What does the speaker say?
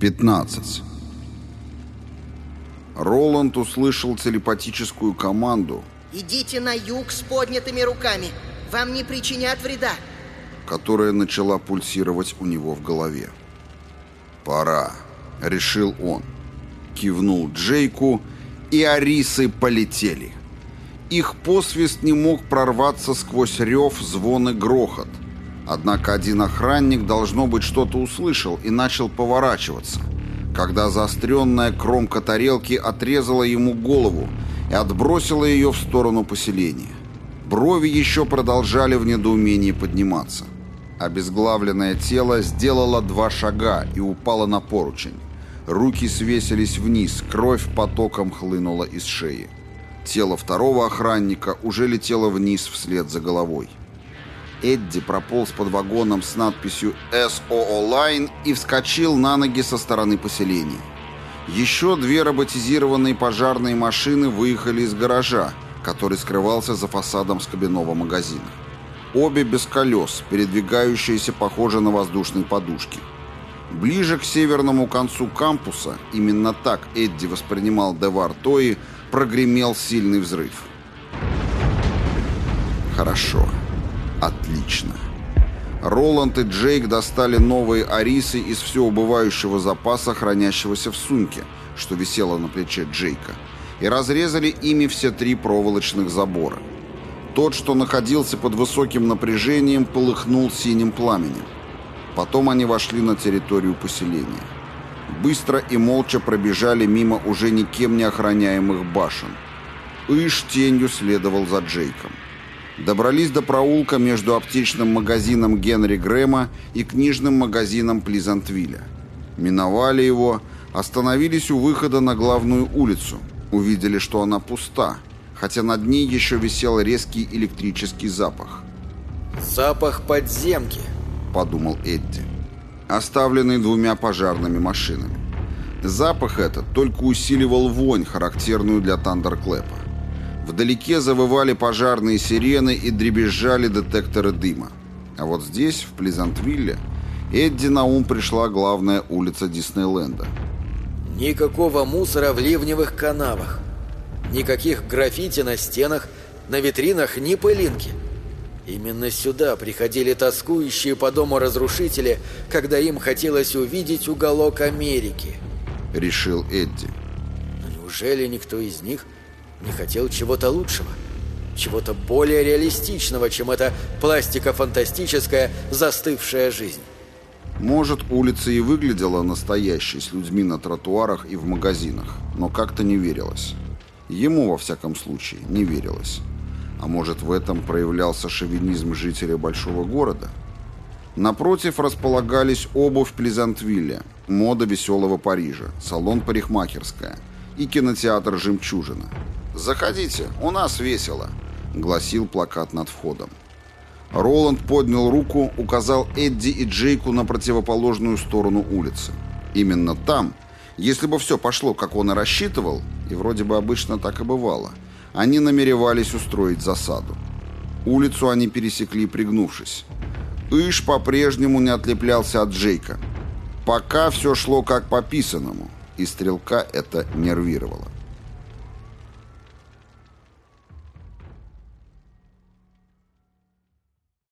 15. Роланд услышал телепатическую команду, Идите на юг с поднятыми руками. Вам не причинят вреда. которая начала пульсировать у него в голове. «Пора», — решил он. Кивнул Джейку, и арисы полетели. Их посвист не мог прорваться сквозь рев, звон и грохот. Однако один охранник, должно быть, что-то услышал и начал поворачиваться, когда заостренная кромка тарелки отрезала ему голову и отбросила ее в сторону поселения. Брови еще продолжали в недоумении подниматься. Обезглавленное тело сделало два шага и упало на поручень. Руки свесились вниз, кровь потоком хлынула из шеи. Тело второго охранника уже летело вниз вслед за головой. Эдди прополз под вагоном с надписью «SOO Line» и вскочил на ноги со стороны поселения. Еще две роботизированные пожарные машины выехали из гаража, который скрывался за фасадом скобяного магазина. Обе без колес, передвигающиеся похоже на воздушные подушки. Ближе к северному концу кампуса, именно так Эдди воспринимал Девар Тои, прогремел сильный взрыв. Хорошо. Отлично. Роланд и Джейк достали новые арисы из все убывающего запаса, хранящегося в сумке, что висело на плече Джейка, и разрезали ими все три проволочных забора. Тот, что находился под высоким напряжением, полыхнул синим пламенем. Потом они вошли на территорию поселения. Быстро и молча пробежали мимо уже никем не охраняемых башен. Иш тенью следовал за Джейком. Добрались до проулка между аптечным магазином Генри Грэма и книжным магазином Плизантвилля. Миновали его, остановились у выхода на главную улицу. Увидели, что она пуста, хотя над ней еще висел резкий электрический запах. Запах подземки. — подумал Эдди, оставленный двумя пожарными машинами. Запах этот только усиливал вонь, характерную для Тандерклэпа. Вдалеке завывали пожарные сирены и дребезжали детекторы дыма. А вот здесь, в Плизантвилле, Эдди на ум пришла главная улица Диснейленда. Никакого мусора в ливневых канавах. Никаких граффити на стенах, на витринах ни пылинки. Именно сюда приходили тоскующие по дому разрушители, когда им хотелось увидеть уголок Америки. Решил Эдди. Но неужели никто из них не хотел чего-то лучшего? Чего-то более реалистичного, чем эта пластико-фантастическая застывшая жизнь? Может, улица и выглядела настоящей, с людьми на тротуарах и в магазинах, но как-то не верилось. Ему, во всяком случае, не верилось. А может, в этом проявлялся шовинизм жителей большого города? Напротив располагались обувь Плезантвилля, мода веселого Парижа, салон парикмахерская и кинотеатр «Жемчужина». «Заходите, у нас весело», — гласил плакат над входом. Роланд поднял руку, указал Эдди и Джейку на противоположную сторону улицы. Именно там, если бы все пошло, как он и рассчитывал, и вроде бы обычно так и бывало, они намеревались устроить засаду. Улицу они пересекли, пригнувшись. Иш по-прежнему не отлеплялся от Джейка. Пока все шло как по писанному, и стрелка это нервировало.